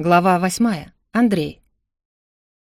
Глава восьмая. Андрей.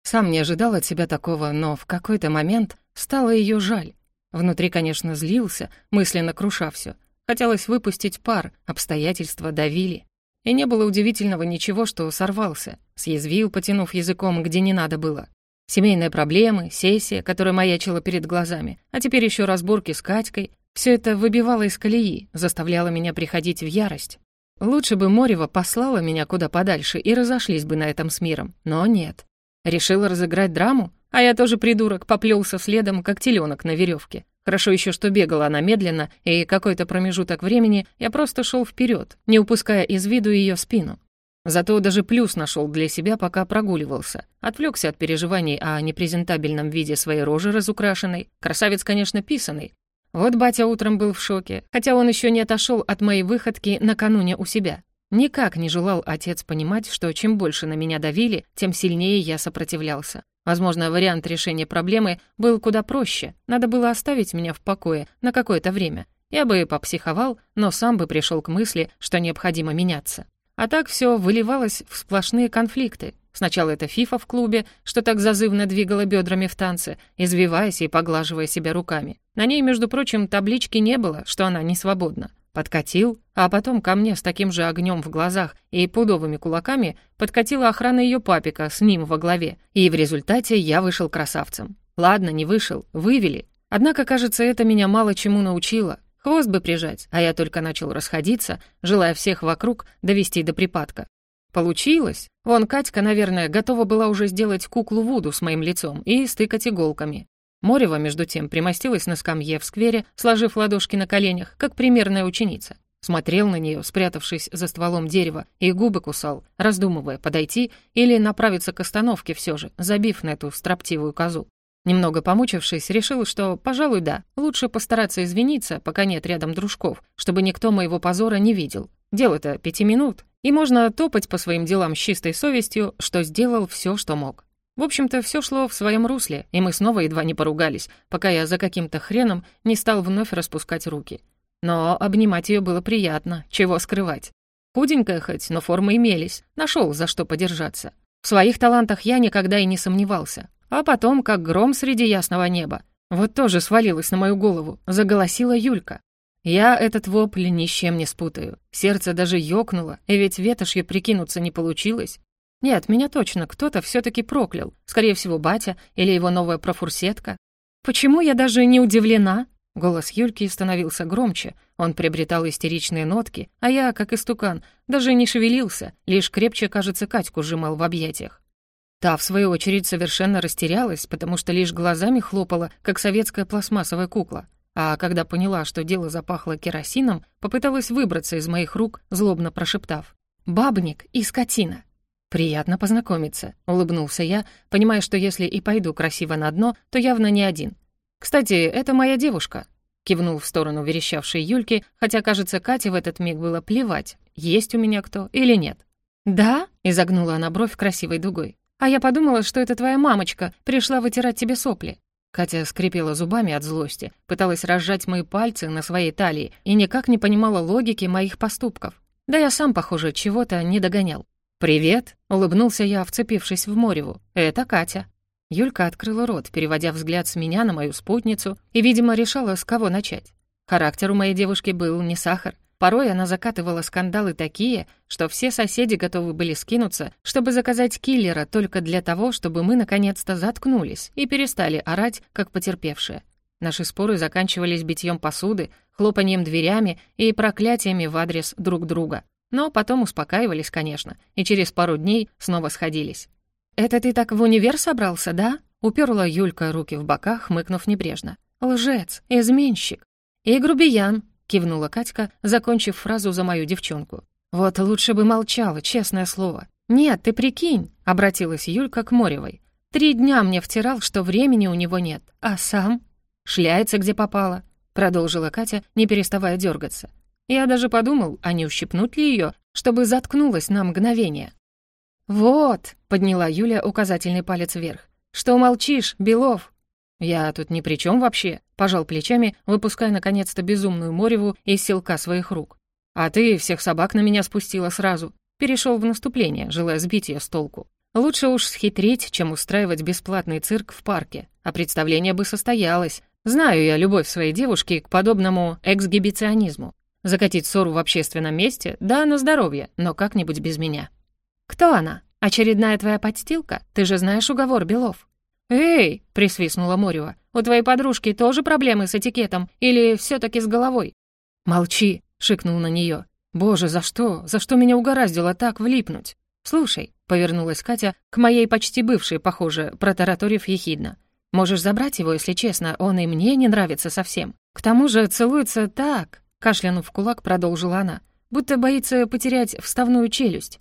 Сам не ожидал от себя такого, но в какой-то момент стало ее жаль. Внутри, конечно, злился, мысленно круша все. Хотелось выпустить пар, обстоятельства давили. И не было удивительного ничего, что сорвался, съязвил, потянув языком, где не надо было. Семейные проблемы, сессия, которая маячила перед глазами, а теперь еще разборки с Катькой. Все это выбивало из колеи, заставляло меня приходить в ярость. Лучше бы Морева послала меня куда подальше и разошлись бы на этом с миром, но нет. Решила разыграть драму, а я тоже придурок, поплелся следом, как теленок на веревке. Хорошо еще, что бегала она медленно, и какой-то промежуток времени я просто шел вперед, не упуская из виду ее спину. Зато даже плюс нашел для себя, пока прогуливался. Отвлекся от переживаний о непрезентабельном виде своей рожи разукрашенной. Красавец, конечно, писанный, вот батя утром был в шоке, хотя он еще не отошел от моей выходки накануне у себя. Никак не желал отец понимать, что чем больше на меня давили, тем сильнее я сопротивлялся. Возможно, вариант решения проблемы был куда проще. Надо было оставить меня в покое на какое-то время. Я бы попсиховал, но сам бы пришел к мысли, что необходимо меняться. А так все выливалось в сплошные конфликты. Сначала это Фифа в клубе, что так зазывно двигала бедрами в танце, извиваясь и поглаживая себя руками. На ней, между прочим, таблички не было, что она не свободна. Подкатил, а потом ко мне с таким же огнем в глазах и пудовыми кулаками подкатила охрана ее папика с ним во главе, и в результате я вышел красавцем. Ладно, не вышел, вывели. Однако, кажется, это меня мало чему научило. Хвост бы прижать, а я только начал расходиться, желая всех вокруг довести до припадка. Получилось. Вон Катька, наверное, готова была уже сделать куклу Вуду с моим лицом и стыкать иголками. Морева, между тем, примостилась на скамье в сквере, сложив ладошки на коленях, как примерная ученица. Смотрел на нее, спрятавшись за стволом дерева, и губы кусал, раздумывая, подойти или направиться к остановке все же, забив на эту строптивую козу. Немного помучившись, решил, что, пожалуй, да, лучше постараться извиниться, пока нет рядом дружков, чтобы никто моего позора не видел. Дело-то пяти минут, и можно топать по своим делам с чистой совестью, что сделал все, что мог. В общем-то, все шло в своем русле, и мы снова едва не поругались, пока я за каким-то хреном не стал вновь распускать руки. Но обнимать ее было приятно, чего скрывать. Худенькая хоть, но формы имелись, нашел за что подержаться. В своих талантах я никогда и не сомневался. А потом, как гром среди ясного неба, вот тоже свалилась на мою голову, заголосила Юлька. Я этот вопль ни с чем не спутаю. Сердце даже ёкнуло, и ведь ветошью прикинуться не получилось. Нет, меня точно кто-то все таки проклял. Скорее всего, батя или его новая профурсетка. Почему я даже не удивлена? Голос Юльки становился громче, он приобретал истеричные нотки, а я, как истукан, даже не шевелился, лишь крепче, кажется, Катьку сжимал в объятиях. Та, в свою очередь, совершенно растерялась, потому что лишь глазами хлопала, как советская пластмассовая кукла. А когда поняла, что дело запахло керосином, попыталась выбраться из моих рук, злобно прошептав. «Бабник и скотина!» «Приятно познакомиться», — улыбнулся я, понимая, что если и пойду красиво на дно, то явно не один. «Кстати, это моя девушка», — кивнул в сторону верещавшей Юльки, хотя, кажется, Кате в этот миг было плевать, есть у меня кто или нет. «Да?» — изогнула она бровь красивой дугой. «А я подумала, что это твоя мамочка пришла вытирать тебе сопли». Катя скрипела зубами от злости, пыталась разжать мои пальцы на своей талии и никак не понимала логики моих поступков. Да я сам, похоже, чего-то не догонял. «Привет», — улыбнулся я, вцепившись в Мореву. «Это Катя». Юлька открыла рот, переводя взгляд с меня на мою спутницу, и, видимо, решала, с кого начать. Характер у моей девушки был не сахар. Порой она закатывала скандалы такие, что все соседи готовы были скинуться, чтобы заказать киллера только для того, чтобы мы наконец-то заткнулись и перестали орать, как потерпевшие. Наши споры заканчивались битьем посуды, хлопанием дверями и проклятиями в адрес друг друга. Но потом успокаивались, конечно, и через пару дней снова сходились. «Это ты так в универ собрался, да?» — уперла Юлька руки в бока, хмыкнув небрежно. «Лжец, изменщик и грубиян», — кивнула Катька, закончив фразу за мою девчонку. «Вот лучше бы молчала, честное слово». «Нет, ты прикинь», — обратилась Юлька к Моревой. «Три дня мне втирал, что времени у него нет, а сам...» «Шляется, где попало», — продолжила Катя, не переставая дергаться. Я даже подумал, а не ущипнуть ли ее, чтобы заткнулась на мгновение. «Вот», — подняла Юля указательный палец вверх. «Что молчишь, Белов?» «Я тут ни при чем вообще», — пожал плечами, выпуская наконец-то безумную Мореву из селка своих рук. «А ты всех собак на меня спустила сразу». перешел в наступление, желая сбить ее с толку. Лучше уж схитрить, чем устраивать бесплатный цирк в парке. А представление бы состоялось. Знаю я любовь своей девушки к подобному эксгибиционизму. Закатить ссору в общественном месте? Да, на здоровье, но как-нибудь без меня. «Кто она? Очередная твоя подстилка? Ты же знаешь уговор Белов». «Эй!» — присвистнула Морева. «У твоей подружки тоже проблемы с этикетом? Или все таки с головой?» «Молчи!» — шикнул на нее. «Боже, за что? За что меня угораздило так влипнуть?» «Слушай», — повернулась Катя к моей почти бывшей, похоже, протараторив ехидно. «Можешь забрать его, если честно, он и мне не нравится совсем. К тому же целуется так...» Кашлянув в кулак, продолжила она. «Будто боится потерять вставную челюсть».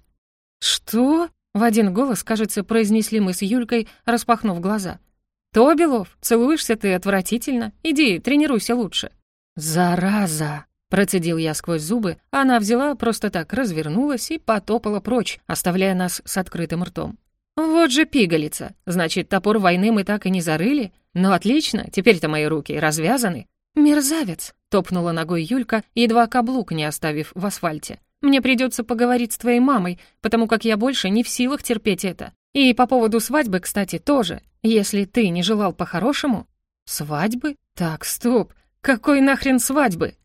«Что?» — в один голос, кажется, произнесли мы с Юлькой, распахнув глаза. «То, Белов, целуешься ты отвратительно. Иди, тренируйся лучше». «Зараза!» — процедил я сквозь зубы, а она взяла, просто так развернулась и потопала прочь, оставляя нас с открытым ртом. «Вот же пигалица! Значит, топор войны мы так и не зарыли? Ну, отлично, теперь-то мои руки развязаны». «Мерзавец!» — топнула ногой Юлька, едва каблук не оставив в асфальте. Мне придется поговорить с твоей мамой, потому как я больше не в силах терпеть это. И по поводу свадьбы, кстати, тоже. Если ты не желал по-хорошему...» «Свадьбы? Так, стоп. Какой нахрен свадьбы?»